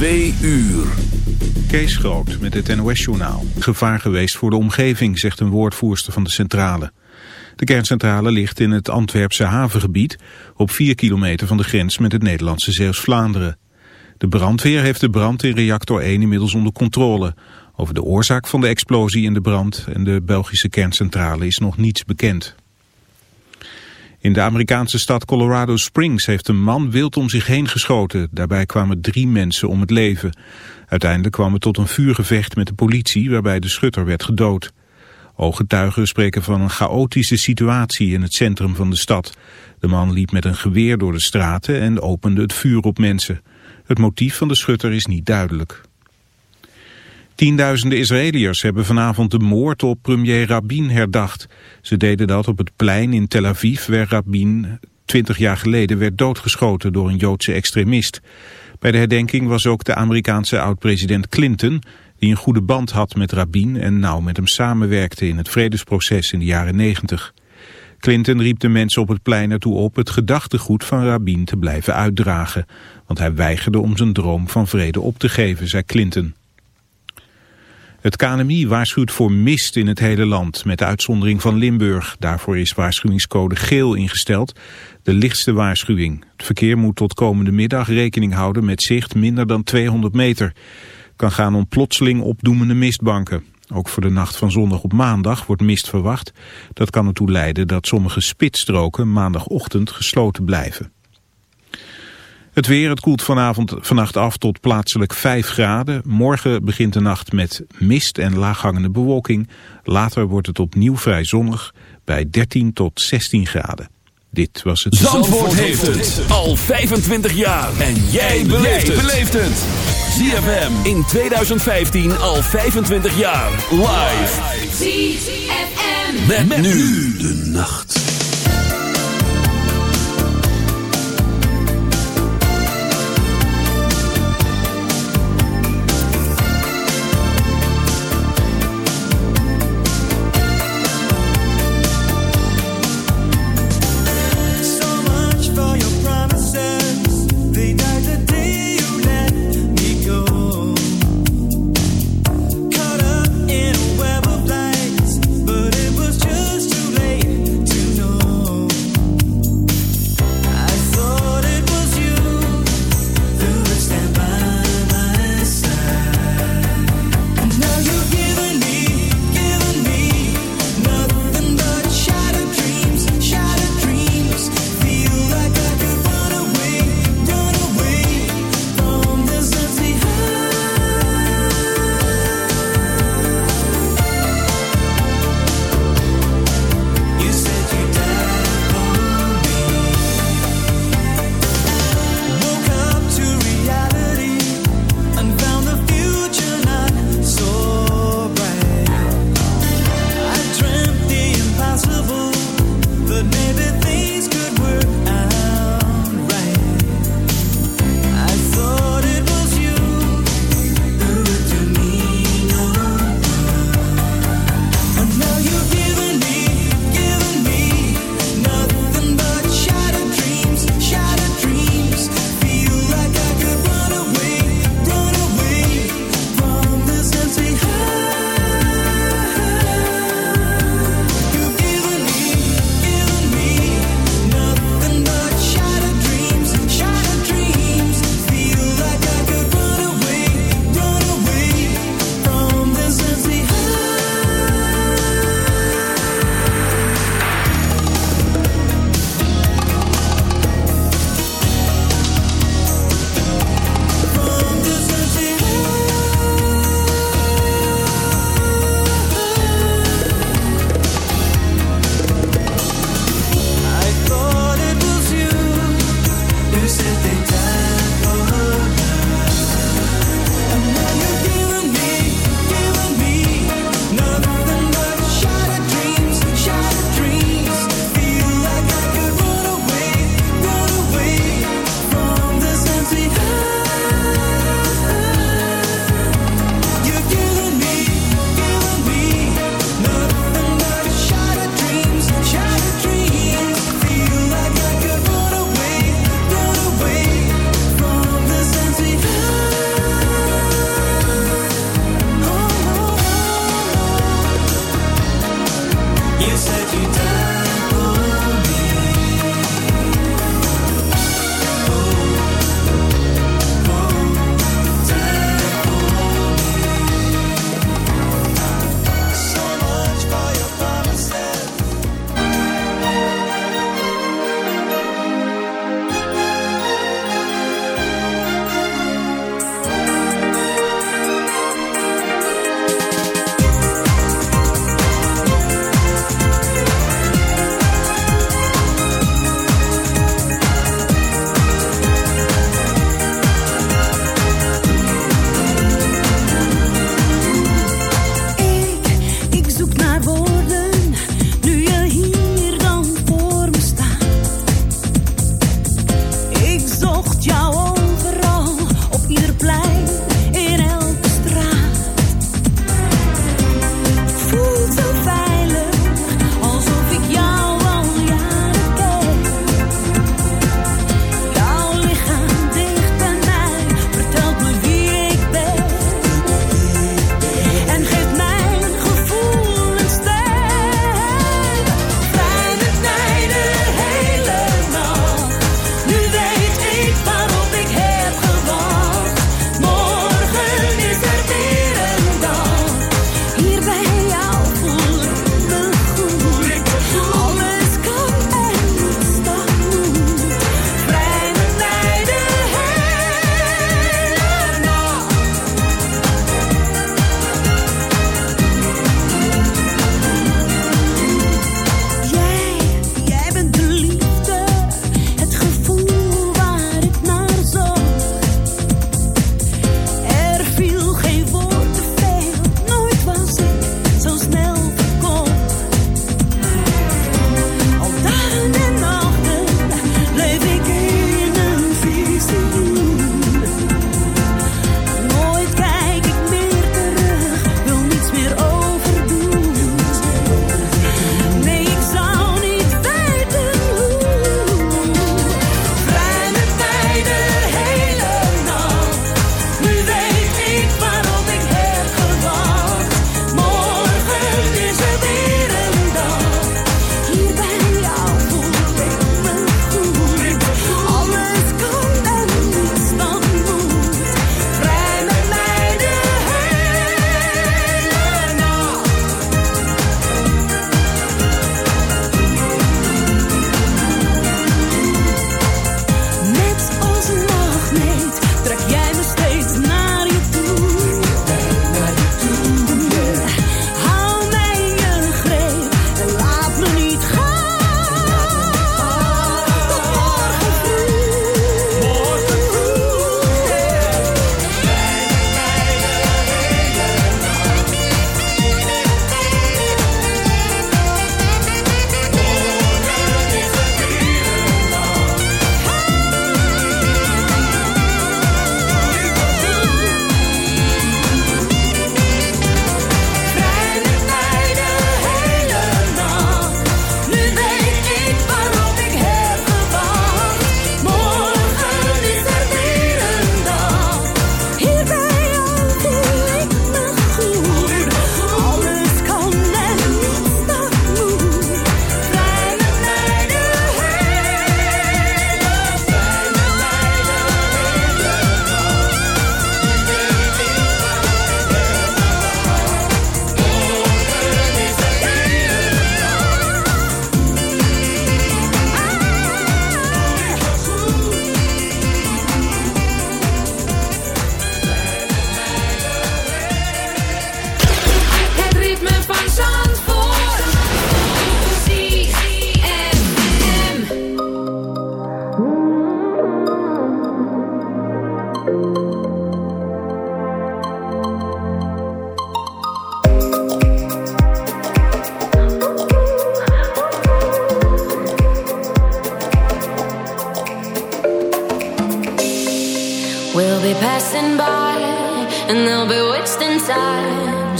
Twee uur. Kees Groot met het NOS-journaal. Gevaar geweest voor de omgeving, zegt een woordvoerster van de centrale. De kerncentrale ligt in het Antwerpse havengebied... op 4 kilometer van de grens met het Nederlandse Zeeuws-Vlaanderen. De brandweer heeft de brand in reactor 1 inmiddels onder controle. Over de oorzaak van de explosie in de brand en de Belgische kerncentrale is nog niets bekend. In de Amerikaanse stad Colorado Springs heeft een man wild om zich heen geschoten. Daarbij kwamen drie mensen om het leven. Uiteindelijk kwam het tot een vuurgevecht met de politie waarbij de schutter werd gedood. Ooggetuigen spreken van een chaotische situatie in het centrum van de stad. De man liep met een geweer door de straten en opende het vuur op mensen. Het motief van de schutter is niet duidelijk. Tienduizenden Israëliërs hebben vanavond de moord op premier Rabin herdacht. Ze deden dat op het plein in Tel Aviv waar Rabin 20 jaar geleden werd doodgeschoten door een Joodse extremist. Bij de herdenking was ook de Amerikaanse oud-president Clinton, die een goede band had met Rabin en nauw met hem samenwerkte in het vredesproces in de jaren 90. Clinton riep de mensen op het plein ertoe op het gedachtegoed van Rabin te blijven uitdragen, want hij weigerde om zijn droom van vrede op te geven, zei Clinton. Het KNMI waarschuwt voor mist in het hele land, met de uitzondering van Limburg. Daarvoor is waarschuwingscode geel ingesteld, de lichtste waarschuwing. Het verkeer moet tot komende middag rekening houden met zicht minder dan 200 meter. Kan gaan om plotseling opdoemende mistbanken. Ook voor de nacht van zondag op maandag wordt mist verwacht. Dat kan ertoe leiden dat sommige spitsstroken maandagochtend gesloten blijven. Het weer, het koelt vanavond, vannacht af tot plaatselijk 5 graden. Morgen begint de nacht met mist en laaghangende bewolking. Later wordt het opnieuw vrij zonnig bij 13 tot 16 graden. Dit was het... Zandvoort, Zandvoort heeft het al 25 jaar. En jij beleeft het. ZFM in 2015 al 25 jaar. Live. ZFM. Met, met nu de nacht.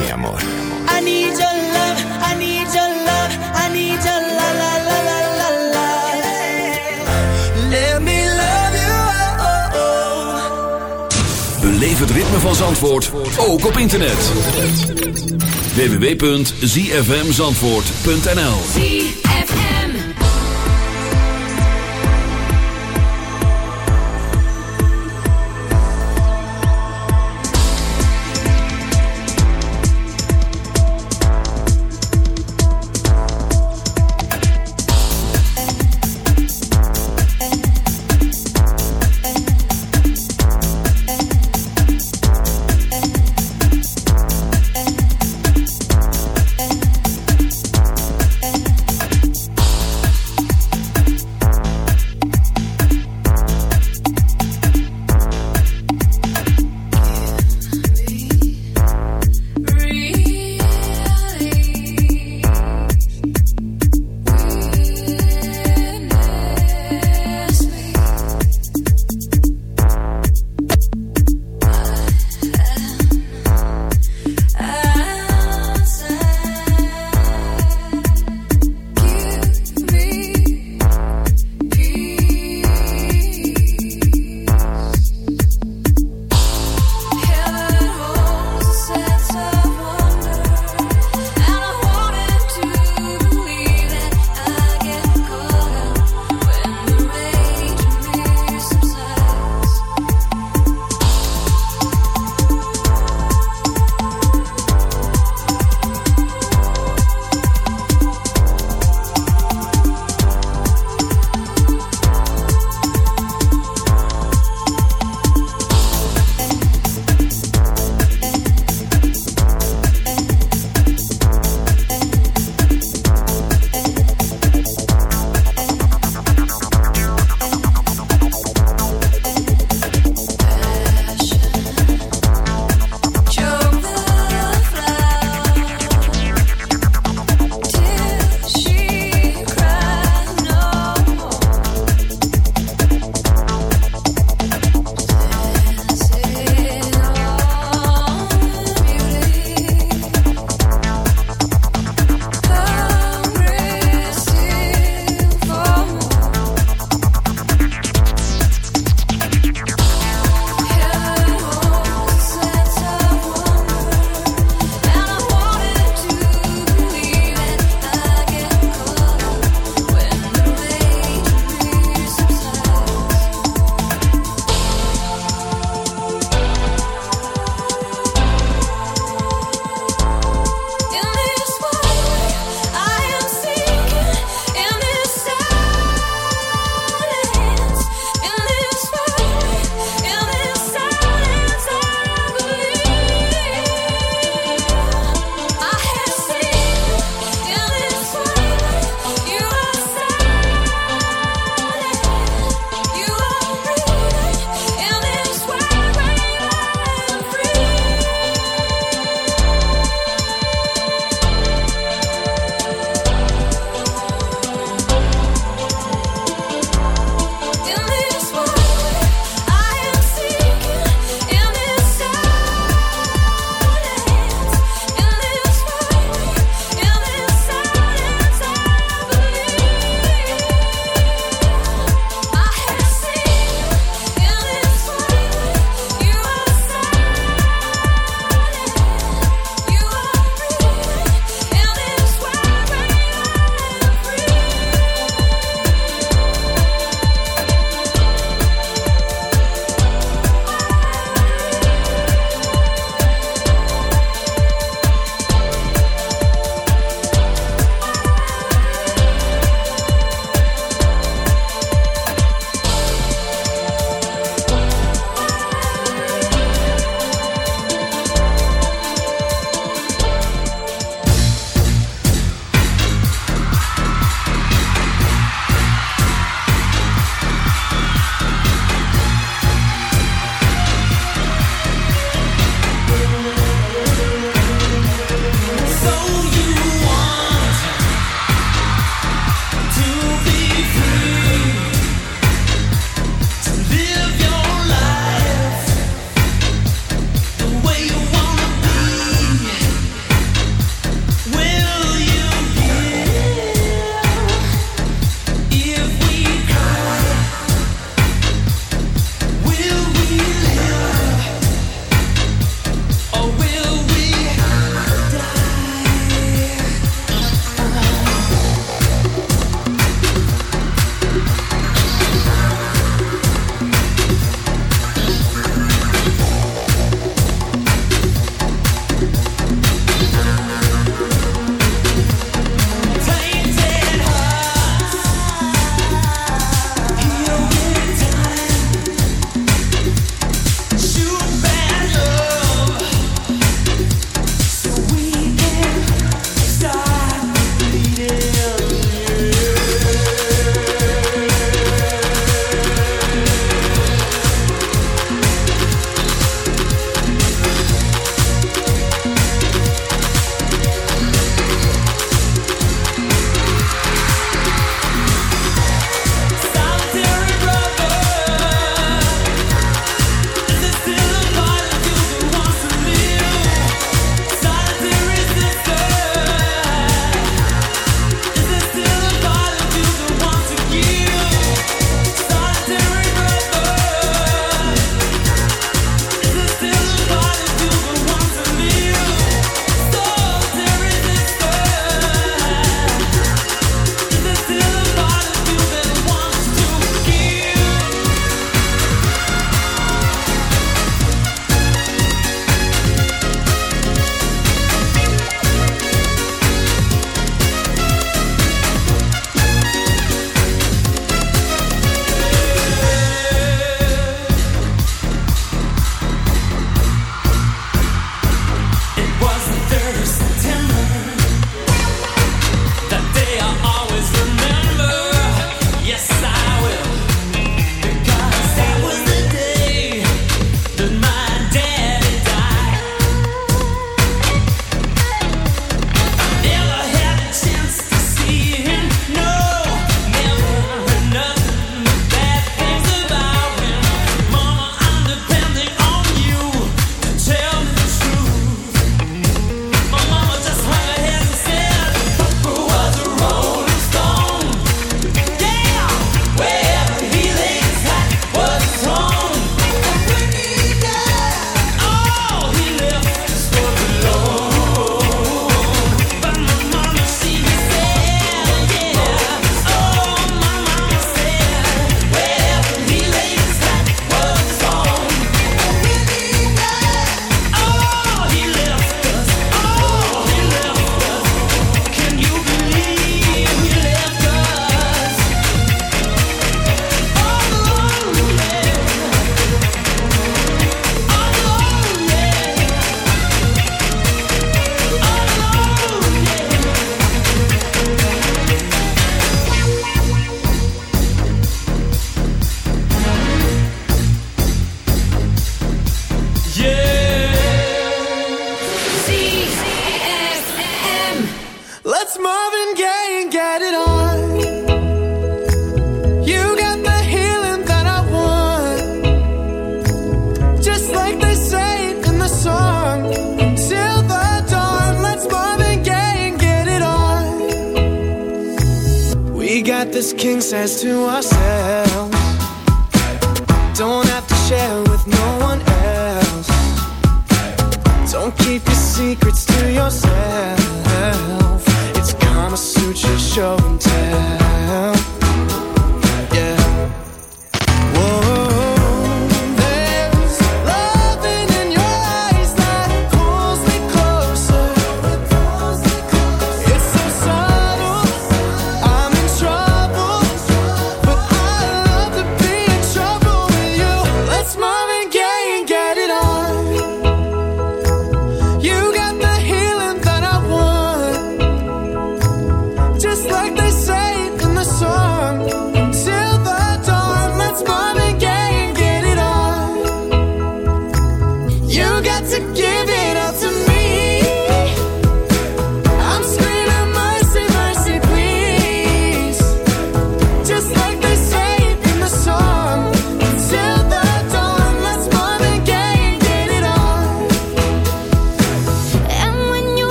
mi amor. Het ritme van Zandvoort, ook op internet. www.zfmzandvoort.nl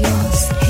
Dios.